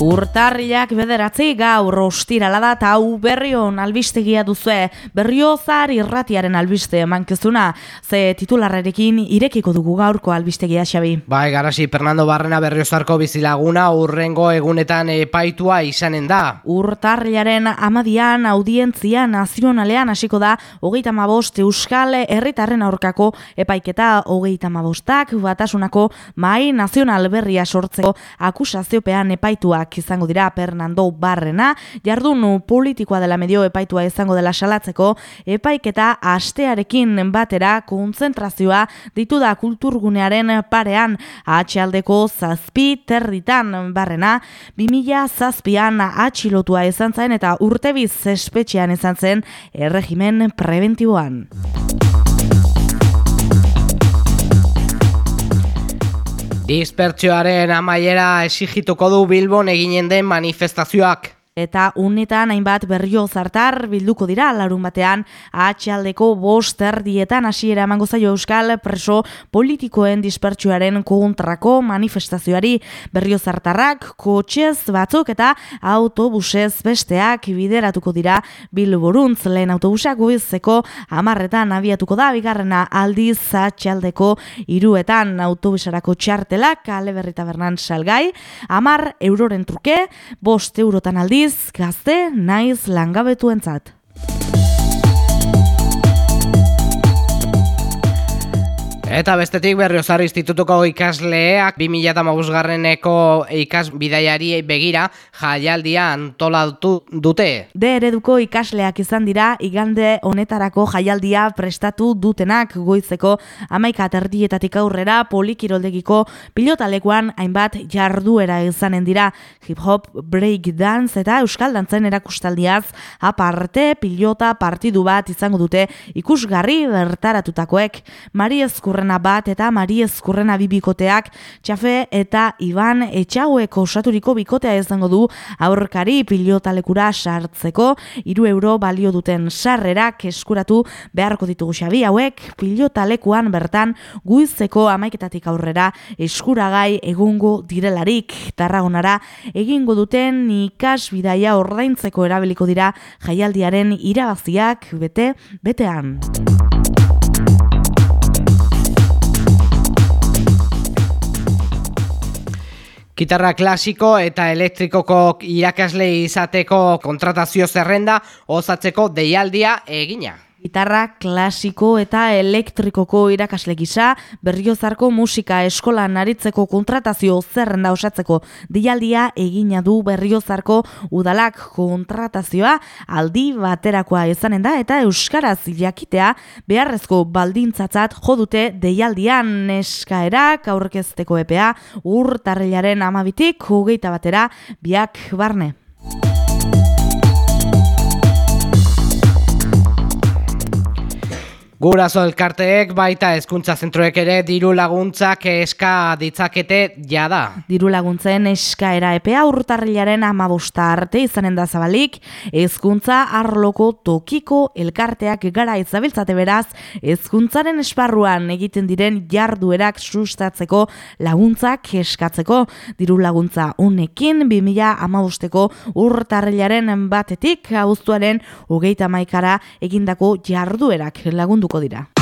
Urtarriak bederatzi gaur ostirala da eta hau berrion albistegia duzue, berriozar irratiaren albiste mankezuna, ze titularrerekin irekiko dugu gaurko albistegia xabi. Bai, garasi, Fernando Barrena berriozarko bizilaguna urrengo egunetan epaitua izanen da. Urtarriaren amadian audientzia nazionalean hasiko da hogeita mabost euskal herritarren aurkako epaiketa hogeita mabostak batasunako mai nazional berria sortzeko akusaziopean epaituak izango dira Fernando Barrena, jardun politikoa dela medio epaitua izango dela salatzeko, epaiketa astearekin batera kontzentrazioa ditu da kulturgunearen parean atxaldeko zazpi territan Barrena, 2000 zazpian atxilotua izan zen eta urtebiz espetxean izan zen erregimen preventiboan. Dispertsioaren amaiera esigituko du Bilbon eginen den manifestazioak eta unetan hainbat berrio zartar bilduko dira larun batean. Atxaldeko bost erdietan hasiera emango zaio euskal preso politikoen dispertsuaren kontrako manifestazioari. Berrio zartarrak kotxez batzuk eta autobusez besteak bideratuko dira. Bilboruntz lehen autobusak guizeko amarretan abiatuko da bigarrena aldiz atxaldeko iruetan autobusarako txartelak kale berrita bernan salgai amar euroren truke bost eurotan aldiz aldiz, gazte, naiz langabetuentzat. Eta bestetik berriozar institutuko ikasleak 2008 garreneko ikas bidaiari begira jaialdia antolatu dute. De ereduko ikasleak izan dira igande honetarako jaialdia prestatu dutenak goizeko amaika aterdietatik aurrera polikiroldegiko pilotalekuan hainbat jarduera izanen dira hip-hop, break dance eta euskal dantzen erakustaldiaz aparte pilota partidu bat izango dute ikusgarri bertaratutakoek Mari Eskurra Eskurrena bat eta Mari Eskurrena bi bikoteak Txafe eta Iban Etxaueko osaturiko bikotea izango du aurkari pilotalekura sartzeko. Iru euro balio duten sarrerak eskuratu beharko ditugu xabi. Hauek pilotalekuan bertan guizeko amaiketatik aurrera eskuragai egungo direlarik. Tarragonara egingo duten ikas bidaia ordaintzeko erabiliko dira jaialdiaren irabaziak bete betean. Gitarra klasiko eta elektrikoko irakasle izateko kontratazio zerrenda osatzeko deialdia egina. Gitarra klasiko eta elektrikoko irakasle gisa, berriozarko musika eskolan aritzeko kontratazio zerrenda osatzeko dialdia egina du berriozarko udalak kontratazioa aldi baterakoa izanen da eta euskaraz jakitea beharrezko baldintzatzat jodute deialdian eskaerak aurkezteko epea urtarrilaren amabitik hogeita batera biak barne. Guraso elkarteek baita hezkuntza zentroek ere diru laguntzak eska ditzakete jada. Diru laguntzen eskaera epea urtarrilaren amabosta arte izanen da zabalik, hezkuntza arloko tokiko elkarteak gara izabiltzate beraz, hezkuntzaren esparruan egiten diren jarduerak sustatzeko laguntzak eskatzeko. Diru laguntza unekin 2000 amabosteko urtarrilaren batetik, hauztuaren hogeita maikara egindako jarduerak lagundu lagunduko dira.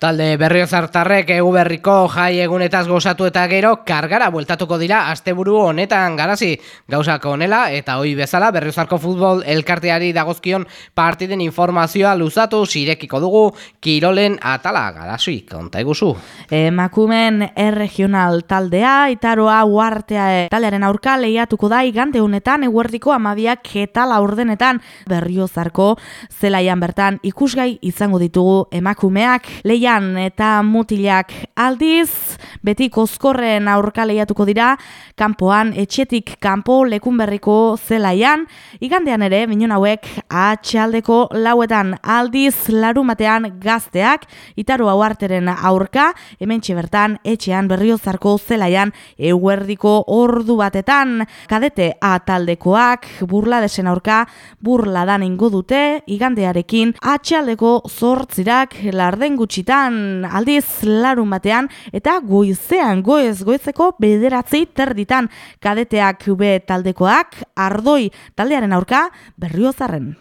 Talde berriozartarrek egu berriko jai egunetaz gozatu eta gero kargara bueltatuko dira asteburu honetan garazi gauzak onela eta hoi bezala berriozarko futbol elkarteari dagozkion partiden informazioa luzatu zirekiko dugu kirolen atala garazi konta eguzu. Emakumen erregional taldea itaroa uartea taldearen aurka lehiatuko da igande honetan eguerdiko amabiak eta laurdenetan berriozarko zelaian bertan ikusgai izango ditugu emakumeak leia zelaian eta mutilak. Aldiz, beti kozkorren aurka lehiatuko dira, kanpoan etxetik kanpo lekunberriko zelaian, igandean ere, minon hauek, atxaldeko lauetan. Aldiz larumatean gazteak, itaru hauarteren aurka, hemen bertan etxean berriozarko zelaian eguerdiko ordu batetan, kadete ataldekoak, burla desen aurka, burla dan ingo dute, igandearekin, atxaldeko zortzirak larden gutxitan, aldiz larun batean, eta goizean, goez, goizeko bederatzi terditan, kadeteak be taldekoak, ardoi taldearen aurka, berriozarren.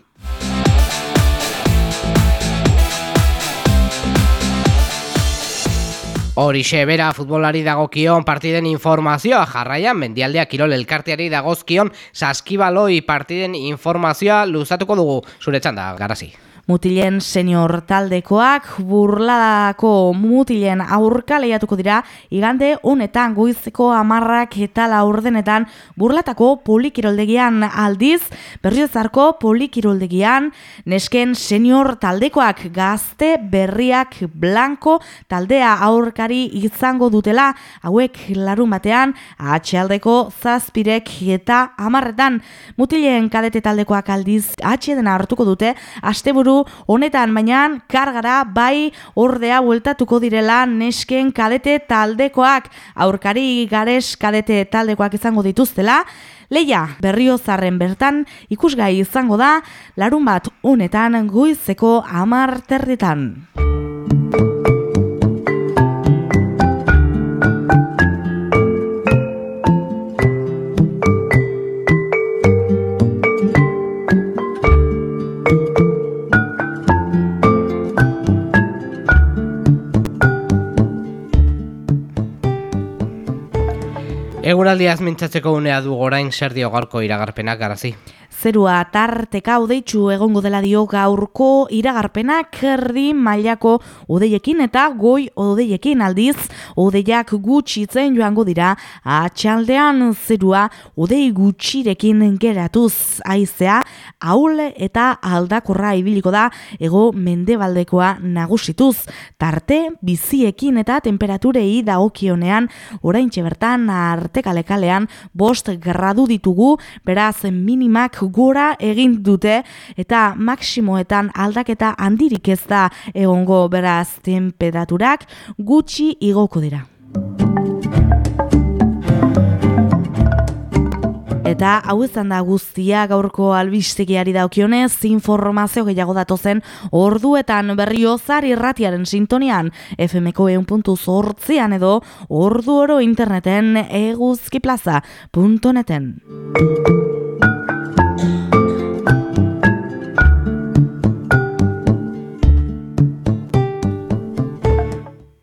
Horixe bera futbolari dagokion partiden informazioa jarraian mendialdea kirol elkarteari dagozkion saskibaloi partiden informazioa luzatuko dugu zure txanda, garazi. Mutilen senior taldekoak burladako mutilen aurka lehiatuko dira igande honetan goizeko amarrak eta laurdenetan burlatako polikiroldegian aldiz berriozarko polikiroldegian nesken senior taldekoak gazte berriak blanko taldea aurkari izango dutela hauek larun batean atxealdeko zazpirek eta amarretan mutilen kadete taldekoak aldiz atxeden hartuko dute asteburu honetan baina kargara bai ordea bueltatuko direla nesken kadete taldekoak. Aurkari gares kadete taldekoak izango dituztela. Leia, berriozarren bertan ikusgai izango da larun bat honetan goizeko amar Eguraldiaz mintzatzeko unea du gorain zer dio gaurko iragarpenak garazi. Zerua tarteka udeitzu egongo dela dio gaurko iragarpenak erdi mailako udeiekin eta goi udeiekin aldiz udeiak gutxitzen joango dira. Atxaldean zerua udei gutxirekin geratuz aizea haule eta aldakorra ibiliko da ego mendebaldekoa nagusituz. Tarte biziekin eta temperaturei dagokionean oraintxe bertan artekalekalean bost gradu ditugu beraz minimak gora egin dute eta maksimoetan aldaketa handirik ez da egongo beraz temperaturak gutxi igoko dira. Eta hau izan da guztia gaurko albistegiari daukionez, informazio gehiago datozen orduetan berriozar irratiaren sintonian FMko eun puntu zortzian edo ordu oro interneten eguzkiplaza.neten.